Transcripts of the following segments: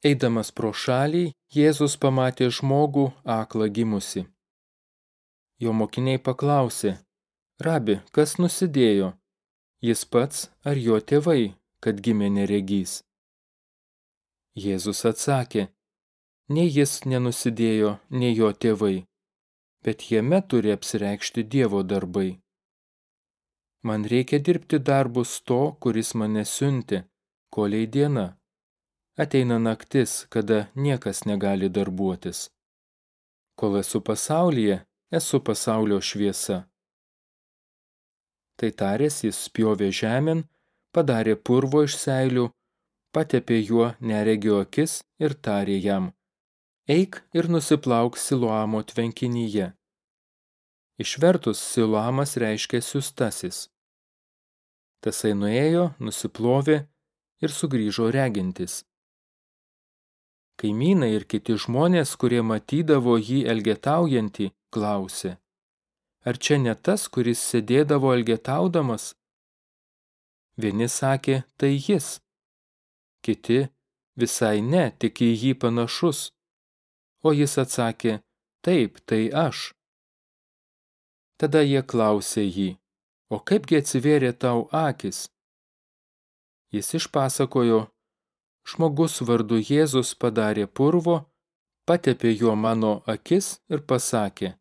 Eidamas pro šalį, Jėzus pamatė žmogų aklą gimusi. Jo mokiniai paklausė, Rabi, kas nusidėjo? Jis pats ar jo tėvai, kad gimė neregys? Jėzus atsakė, nei jis nenusidėjo, nei jo tėvai, bet jame turi apsireikšti Dievo darbai. Man reikia dirbti darbus to, kuris mane siunti, koliai diena. Ateina naktis, kada niekas negali darbuotis. Kol esu pasaulyje, esu pasaulio šviesa. Tai tarės jis spjovė žemėn, padarė purvo iš seilių, patepė juo neregio akis ir tarė jam, eik ir nusiplauk Siluamo tvenkinyje. Išvertus Siluamas reiškia siustasis. Tasai nuėjo, nusiplovė ir sugrįžo regintis. Kaimynai ir kiti žmonės, kurie matydavo jį elgetaujantį, klausė, ar čia ne tas, kuris sėdėdavo elgetaudamas? Vieni sakė, tai jis. Kiti, visai ne, tik į jį panašus. O jis atsakė, taip, tai aš. Tada jie klausė jį, o kaipgi atsivėrė tau akis? Jis išpasakojo, žmogus vardu Jėzus padarė purvo, patepė juo mano akis ir pasakė,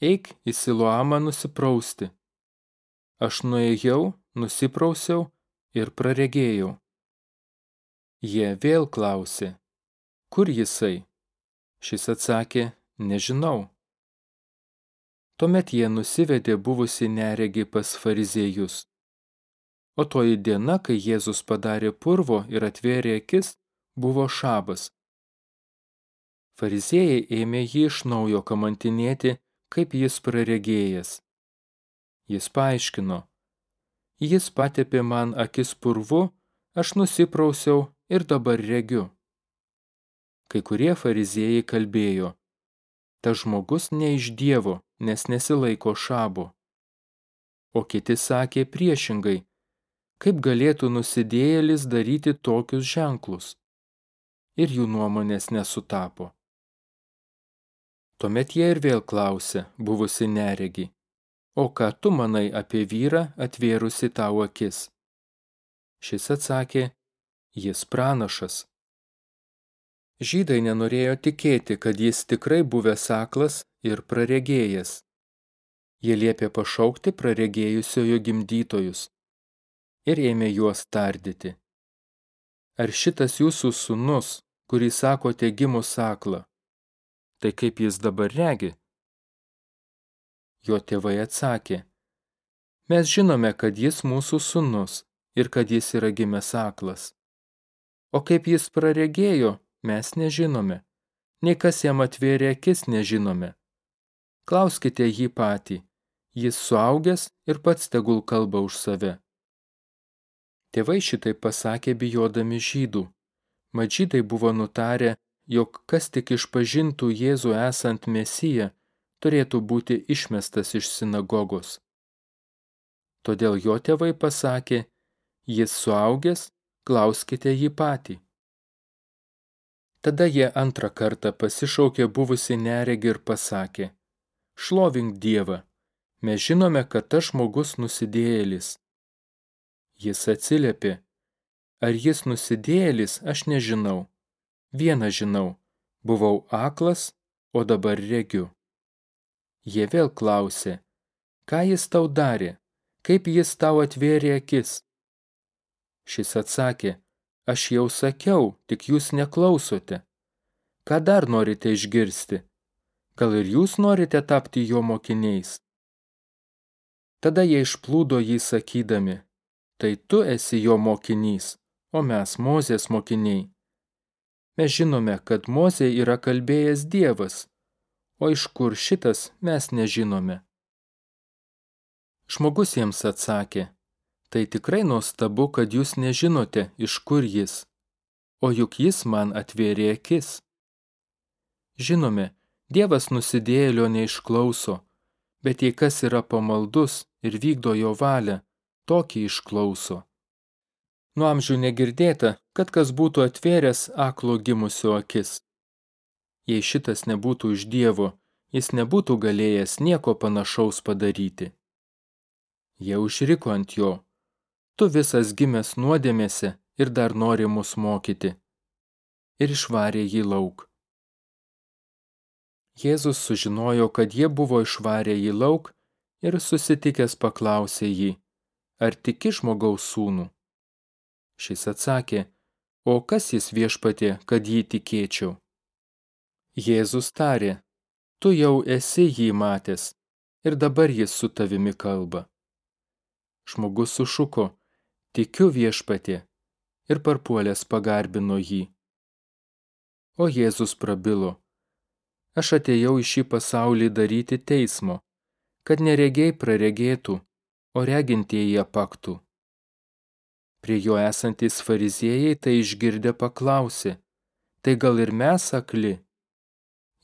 eik į Siloamą nusiprausti. Aš nuėjau, nusiprausiau ir praregėjau. Jie vėl klausė, kur jisai? Šis atsakė, nežinau. Tuomet jie nusivedė buvusi neregį pas fariziejus. O toji diena, kai Jėzus padarė purvo ir atvėrė akis, buvo šabas. Fariziejai ėmė jį iš naujo kamantinėti, kaip jis praregėjęs. Jis paaiškino, jis patepė man akis purvu, aš nusiprausiau ir dabar regiu. Kai kurie fariziejai kalbėjo, ta žmogus ne iš Dievo, nes nesilaiko šabo. O kiti sakė priešingai, kaip galėtų nusidėjėlis daryti tokius ženklus. Ir jų nuomonės nesutapo. Tuomet jie ir vėl klausė, buvusi neregi, o ką tu manai apie vyrą atvėrusi tau akis? Šis atsakė, jis pranašas. Žydai nenorėjo tikėti, kad jis tikrai buvęs aklas ir praregėjęs. Jie liepė pašaukti praregėjusiojo gimdytojus ir ėmė juos tardyti. Ar šitas jūsų sunus, kurį sakote gimus aklą, tai kaip jis dabar regi? Jo tėvai atsakė, mes žinome, kad jis mūsų sunus ir kad jis yra gimęs aklas. O kaip jis praregėjo, mes nežinome, nei kas jam atvėrė akis nežinome. Klauskite jį patį, jis suaugęs ir pats tegul kalba už save. Tėvai šitai pasakė bijodami žydų. Mat žydai buvo nutarę, jog kas tik išpažintų Jėzų esant Mesiją, turėtų būti išmestas iš sinagogos. Todėl jo tėvai pasakė, jis suaugęs, klauskite jį patį. Tada jie antrą kartą pasišaukė buvusi neregį ir pasakė, šlovink Dievą, mes žinome, kad tas žmogus nusidėjėlis. Jis atsiliepė, ar jis nusidėjėlis, aš nežinau. Vieną žinau, buvau aklas, o dabar regiu. Jie vėl klausė, ką jis tau darė, kaip jis tau atvėrė akis. Šis atsakė, aš jau sakiau, tik jūs neklausote. Ką dar norite išgirsti? Gal ir jūs norite tapti jo mokiniais? Tada jie išplūdo jį sakydami, tai tu esi jo mokinys, o mes Mozės mokiniai. Mes žinome, kad Mozė yra kalbėjęs Dievas, o iš kur šitas mes nežinome. Žmogus jiems atsakė, tai tikrai nuostabu, kad jūs nežinote, iš kur jis, o juk jis man atvėrė akis. Žinome, Dievas nusidėjėlio neišklauso, bet jei kas yra pamaldus ir vykdo jo valią, tokį išklauso. Nuo amžių negirdėta, kad kas būtų atvėręs aklo gimusio akis. Jei šitas nebūtų iš Dievo, jis nebūtų galėjęs nieko panašaus padaryti. Jie užriko ant jo. Tu visas gimęs nuodėmėse ir dar nori mus mokyti. Ir išvarė jį lauk. Jėzus sužinojo, kad jie buvo išvarę jį lauk ir susitikęs paklausė jį, ar tiki žmogaus sūnų? Šis atsakė, o kas jis viešpatė, kad jį tikėčiau? Jėzus tarė, tu jau esi jį matęs ir dabar jis su tavimi kalba. Žmogus sušuko, tikiu viešpatė ir parpuolęs pagarbino jį. O Jėzus prabilo, aš atėjau į šį pasaulį daryti teismo, kad neregiai praregėtų, o regintieji apaktų. Prie jo esantys fariziejai tai išgirdę paklausė, tai gal ir mes akli?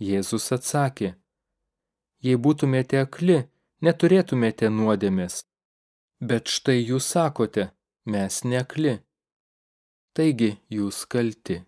Jėzus atsakė, jei būtumėte akli, neturėtumėte nuodėmės. Bet štai jūs sakote, mes nekli. Taigi jūs kalti.